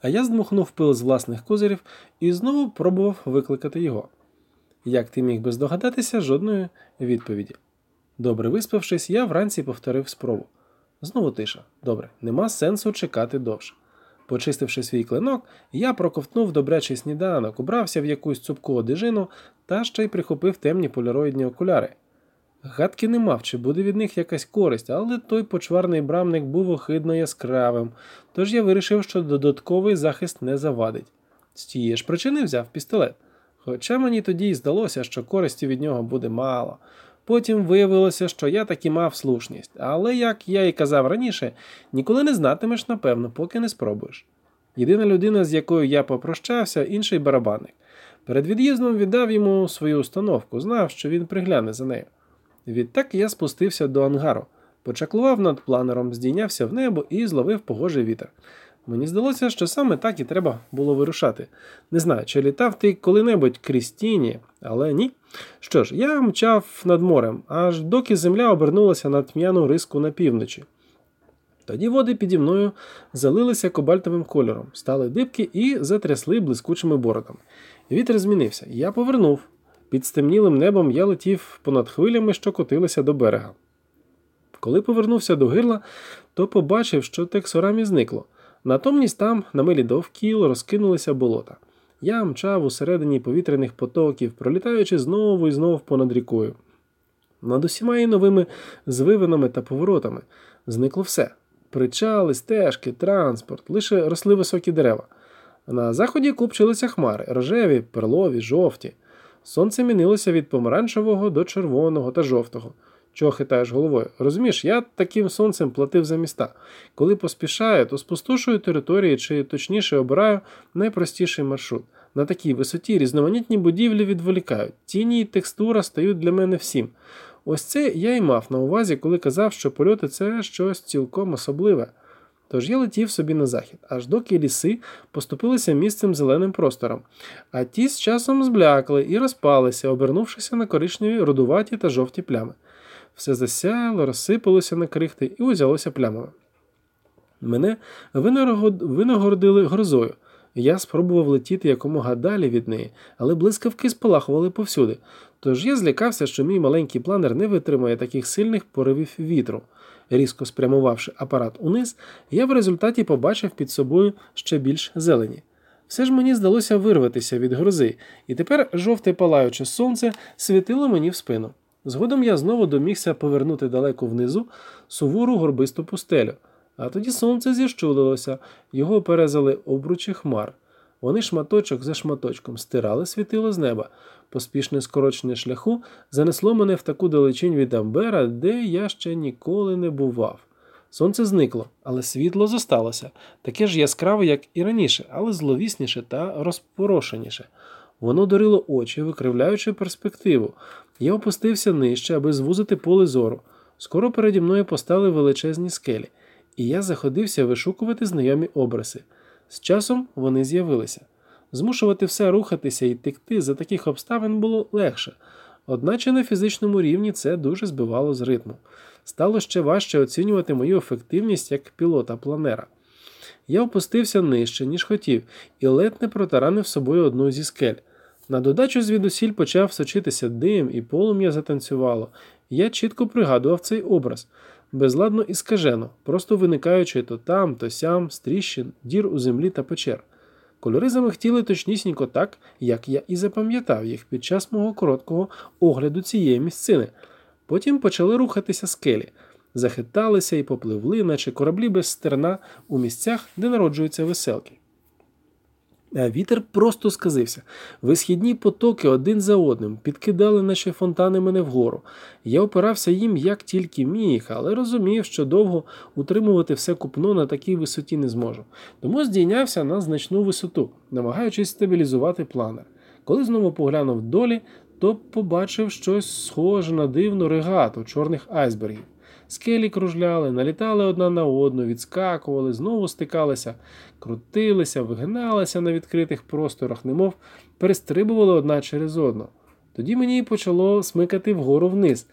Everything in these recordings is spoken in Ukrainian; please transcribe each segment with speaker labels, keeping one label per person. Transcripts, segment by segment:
Speaker 1: а я здмухнув пил з власних козирів і знову пробував викликати його. Як ти міг би здогадатися, жодної відповіді. Добре виспавшись, я вранці повторив спробу. Знову тиша. Добре, нема сенсу чекати довше. Почистивши свій клинок, я проковтнув добрячий сніданок, убрався в якусь цупку одежину та ще й прихопив темні поліроїдні окуляри. Гадки не мав, чи буде від них якась користь, але той почварний брамник був охидно яскравим, тож я вирішив, що додатковий захист не завадить. З тієї ж причини взяв пістолет. Хоча мені тоді й здалося, що користі від нього буде мало. Потім виявилося, що я таки мав слушність, але, як я і казав раніше, ніколи не знатимеш, напевно, поки не спробуєш. Єдина людина, з якою я попрощався, інший барабанник. Перед від'їздом віддав йому свою установку, знав, що він пригляне за нею. Відтак я спустився до ангару, почаклував над планером, здійнявся в небо і зловив погожий вітер. Мені здалося, що саме так і треба було вирушати. Не знаю, чи літав ти коли-небудь крізь тіні, але ні. Що ж, я мчав над морем, аж доки земля обернулася на тьмяну риску на півночі. Тоді води піді мною залилися кобальтовим кольором, стали дибки і затрясли блискучими бородами. Вітер змінився, я повернув. Під стемнілим небом я летів понад хвилями, що котилися до берега. Коли повернувся до гирла, то побачив, що тексорамі зникло. Натомність там, на милі довкіл, розкинулися болота. Я мчав усередині повітряних потоків, пролітаючи знову і знову понад рікою. Над усіма і новими звивинами та поворотами зникло все причали, стежки, транспорт, лише росли високі дерева. На заході купчилися хмари рожеві, перлові, жовті. Сонце мінилося від помаранчевого до червоного та жовтого. Чого хитаєш головою? Розумієш, я таким сонцем платив за міста. Коли поспішаю, то спустошую території чи точніше обираю найпростіший маршрут. На такій висоті різноманітні будівлі відволікають. Тіні і текстура стають для мене всім. Ось це я й мав на увазі, коли казав, що польоти це щось цілком особливе. Тож я летів собі на захід, аж доки ліси поступилися місцем зеленим простором, а ті з часом зблякли і розпалися, обернувшися на коричневі рудуваті та жовті плями. Все засяяло, розсипалося на крихти і узялося плямами. Мене винагородили грозою. Я спробував летіти якомога далі від неї, але блискавки спалахували повсюди. Тож я злякався, що мій маленький планер не витримає таких сильних поривів вітру. Різко спрямувавши апарат униз, я в результаті побачив під собою ще більш зелені. Все ж мені здалося вирватися від грози, і тепер жовте палаюче сонце світило мені в спину. Згодом я знову домігся повернути далеко внизу сувору горбисту пустелю, а тоді сонце зіщулилося, його перезали обручі хмар. Вони шматочок за шматочком стирали світило з неба. Поспішне скорочення шляху занесло мене в таку далечінь від Амбера, де я ще ніколи не бував. Сонце зникло, але світло зосталося, таке ж яскраве, як і раніше, але зловісніше та розпорошеніше. Воно дорило очі, викривляючи перспективу. Я опустився нижче, аби звузити поле зору. Скоро переді мною постали величезні скелі, і я заходився вишукувати знайомі образи. З часом вони з'явилися. Змушувати все рухатися і текти за таких обставин було легше, одначе на фізичному рівні це дуже збивало з ритму. Стало ще важче оцінювати мою ефективність як пілота планера. Я опустився нижче, ніж хотів, і ледь не протаранив собою одну зі скель. На додачу звідусіль почав сочитися дим, і полум'я затанцювало. Я чітко пригадував цей образ, безладно і скажено, просто виникаючи то там, то сям, з тріщин, дір у землі та печер. Кольори замихтіли точнісінько так, як я і запам'ятав їх під час мого короткого огляду цієї місцини. Потім почали рухатися скелі, захиталися і попливли, наче кораблі без стерна у місцях, де народжуються веселки. Вітер просто сказився. Висхідні потоки один за одним підкидали, наче фонтани мене вгору. Я опирався їм як тільки міг, але розумів, що довго утримувати все купно на такій висоті не зможу. Тому здійнявся на значну висоту, намагаючись стабілізувати планер. Коли знову поглянув долі, то побачив щось схоже на дивну регату чорних айсбергів. Скелі кружляли, налітали одна на одну, відскакували, знову стикалися, крутилися, вигиналися на відкритих просторах, немов перестрибували одна через одну. Тоді мені почало смикати вгору вниз,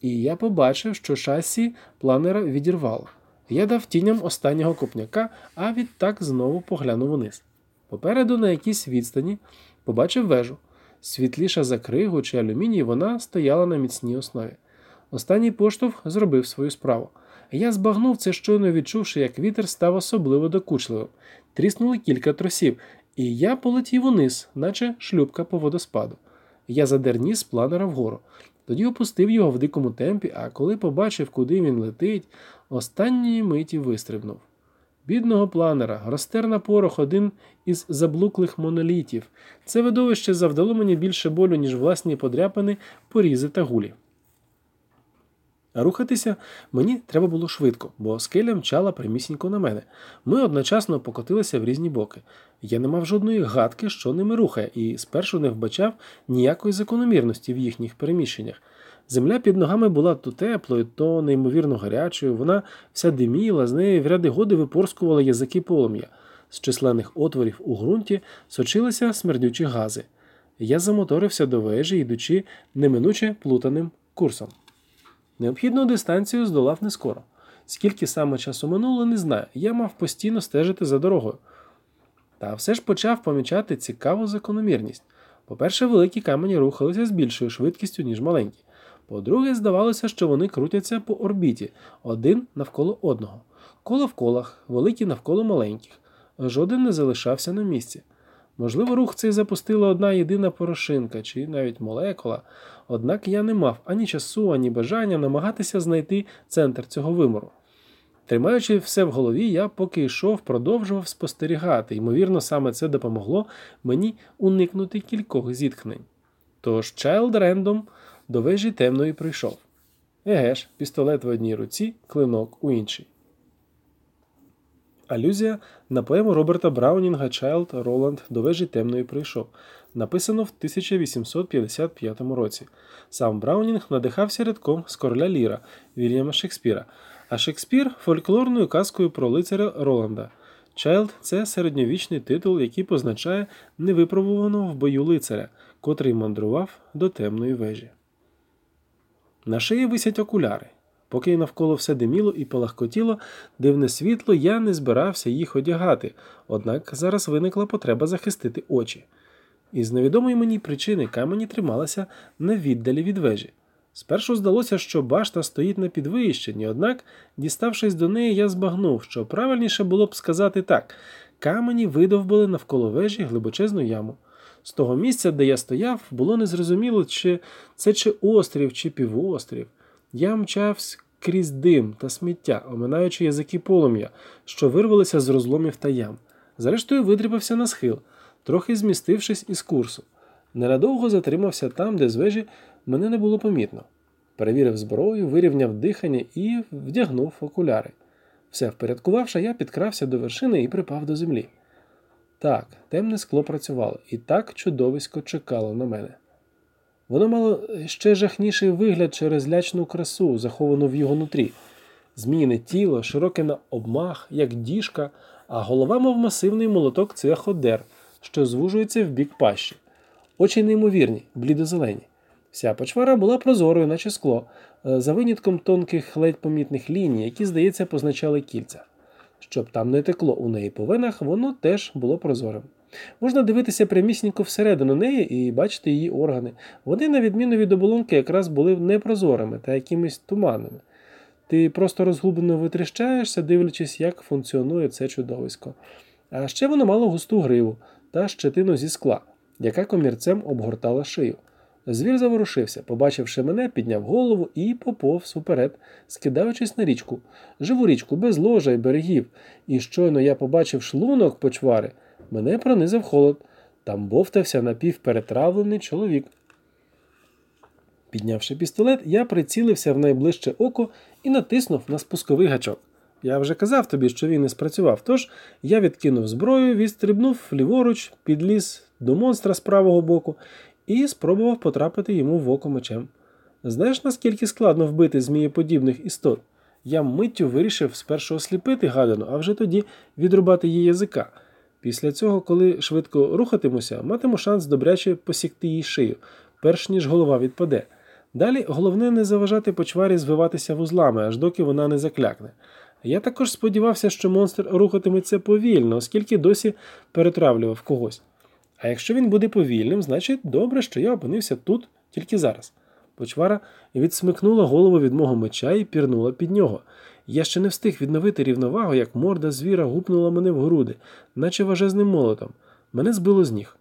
Speaker 1: і я побачив, що шасі планера відірвало. Я дав тіням останнього копняка, а відтак знову поглянув униз. Попереду, на якійсь відстані, побачив вежу. Світліша за кригу чи алюміній, вона стояла на міцній основі. Останній поштовх зробив свою справу. Я збагнув це, щойно відчувши, як вітер став особливо докучливим. Тріснули кілька тросів, і я полетів униз, наче шлюбка по водоспаду. Я задер ніс планера вгору. Тоді опустив його в дикому темпі, а коли побачив, куди він летить, останньої миті вистрибнув. Бідного планера розтер на порох один із заблуклих монолітів. Це видовище завдало мені більше болю, ніж власні подряпини, порізи та гулі. Рухатися мені треба було швидко, бо скеля мчала прямісінько на мене. Ми одночасно покотилися в різні боки. Я не мав жодної гадки, що ними рухає, і спершу не вбачав ніякої закономірності в їхніх переміщеннях. Земля під ногами була то теплою, то неймовірно гарячою, вона вся диміла, з неї в ряди годи випорскували язики полум'я. З численних отворів у ґрунті сочилися смердючі гази. Я замоторився до вежі, йдучи неминуче плутаним курсом. Необхідну дистанцію здолав не скоро. Скільки саме часу минуло, не знаю. Я мав постійно стежити за дорогою. Та все ж почав помічати цікаву закономірність. По-перше, великі камені рухалися з більшою швидкістю, ніж маленькі. По-друге, здавалося, що вони крутяться по орбіті один навколо одного. Коло в колах, великі навколо маленьких. Жоден не залишався на місці. Можливо, рух цей запустила одна єдина порошинка чи навіть молекула, однак я не мав ані часу, ані бажання намагатися знайти центр цього вимору. Тримаючи все в голові, я поки йшов, продовжував спостерігати, ймовірно, саме це допомогло мені уникнути кількох зіткнень. Тож Child Random до вежі темної прийшов. Еге ж, пістолет в одній руці, клинок у іншій. Алюзія на поему Роберта Браунінга Чайлд Роланд до вежі темної прийшов, написано в 1855 році. Сам Браунінг надихався рядком з короля Ліра Вільяма Шекспіра, а Шекспір фольклорною казкою про лицаря Роланда. Чайлд це середньовічний титул, який позначає невипробуваного в бою лицаря, котрий мандрував до темної вежі. На шиї висять окуляри. Поки навколо все диміло і полагкотіло дивне світло, я не збирався їх одягати, однак зараз виникла потреба захистити очі. Із невідомої мені причини камені трималися на віддалі від вежі. Спершу здалося, що башта стоїть на підвищенні, однак, діставшись до неї, я збагнув, що правильніше було б сказати так камені видовбили навколо вежі глибочезну яму. З того місця, де я стояв, було незрозуміло, чи це чи острів, чи півострів. Я мчався крізь дим та сміття, оминаючи язики полум'я, що вирвалися з розломів та ям. Зрештою, видріпався на схил, трохи змістившись із курсу. Ненадовго затримався там, де з вежі мене не було помітно. Перевірив зброю, вирівняв дихання і вдягнув окуляри. Все впорядкувавши, я підкрався до вершини і припав до землі. Так, темне скло працювало, і так чудовисько чекало на мене. Воно мало ще жахніший вигляд через лячну красу, заховану в його нутрі. Зміїне тіло, широке на обмах, як діжка, а голова, мов масивний молоток цвяходер, що звужується в бік пащі. Очі неймовірні, блідозелені. Вся почвара була прозорою, наче скло, е, за винятком тонких ледь помітних ліній, які, здається, позначали кільця. Щоб там не текло у неї по венах, воно теж було прозорим. Можна дивитися прямісінько всередину неї і бачити її органи. Вони, на відміну від оболонки, якраз були непрозорими та якимись туманними. Ти просто розгублено витріщаєшся, дивлячись, як функціонує це чудовисько. А ще воно мало густу гриву та щетину зі скла, яка комірцем обгортала шию. Звір заворушився, побачивши мене, підняв голову і поповз уперед, скидаючись на річку, живу річку без ложа й берегів, і щойно я побачив шлунок почвари, мене пронизав холод. Там бовтався напівперетравлений чоловік. Піднявши пістолет, я прицілився в найближче око і натиснув на спусковий гачок. Я вже казав тобі, що він не спрацював, тож я відкинув зброю, відстрибнув ліворуч, підліз до монстра з правого боку і спробував потрапити йому в око мечем. Знаєш, наскільки складно вбити змієподібних істот? Я миттю вирішив спершу осліпити гадану, а вже тоді відрубати її язика. Після цього, коли швидко рухатимуся, матиму шанс добряче посікти їй шию, перш ніж голова відпаде. Далі головне не заважати почварі звиватися вузлами, аж доки вона не заклякне. Я також сподівався, що монстр рухатиметься повільно, оскільки досі перетравлював когось. А якщо він буде повільним, значить добре, що я опинився тут тільки зараз. Почвара відсмикнула голову від мого меча і пірнула під нього. Я ще не встиг відновити рівновагу, як морда звіра гупнула мене в груди, наче важезним молотом. Мене збило з ніг.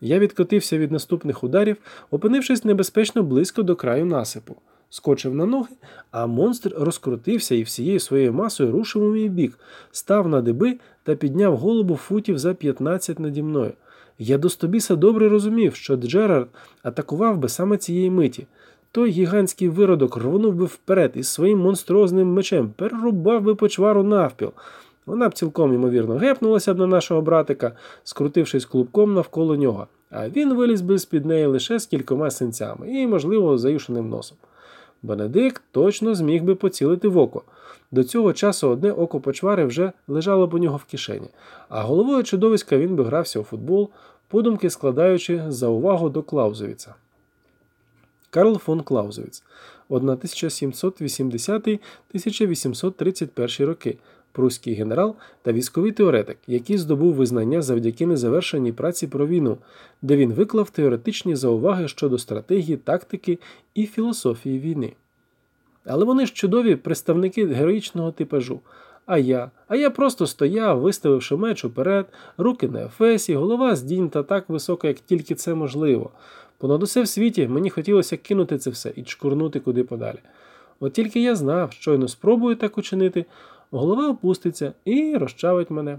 Speaker 1: Я відкотився від наступних ударів, опинившись небезпечно близько до краю насипу. Скочив на ноги, а монстр розкрутився і всією своєю масою рушив у мій бік, став на диби та підняв голову футів за 15 наді мною. Я до стобіса добре розумів, що Джерард атакував би саме цієї миті. Той гігантський виродок рвонув би вперед із своїм монструозним мечем, перерубав би почвару навпіл. Вона б цілком ймовірно гепнулася б на нашого братика, скрутившись клубком навколо нього, а він виліз би з під неї лише з кількома синцями і, можливо, заюшеним носом. Бенедикт точно зміг би поцілити в око. До цього часу одне око почвари вже лежало б у нього в кишені, а головою чудовиська він би грався у футбол, подумки складаючи за увагу до Клаузовіца. Карл фон Клаузовіц 1780-1831 роки, пруський генерал та військовий теоретик, який здобув визнання завдяки незавершеній праці про війну, де він виклав теоретичні зауваги щодо стратегії, тактики і філософії війни. Але вони ж чудові представники героїчного типажу. А я, а я просто стояв, виставивши меч уперед, руки на ефесі, голова здійнята так високо, як тільки це можливо. Понад усе в світі мені хотілося кинути це все і чкурнути куди подалі. От тільки я знав, щойно спробую так учинити, голова опуститься і розчавить мене.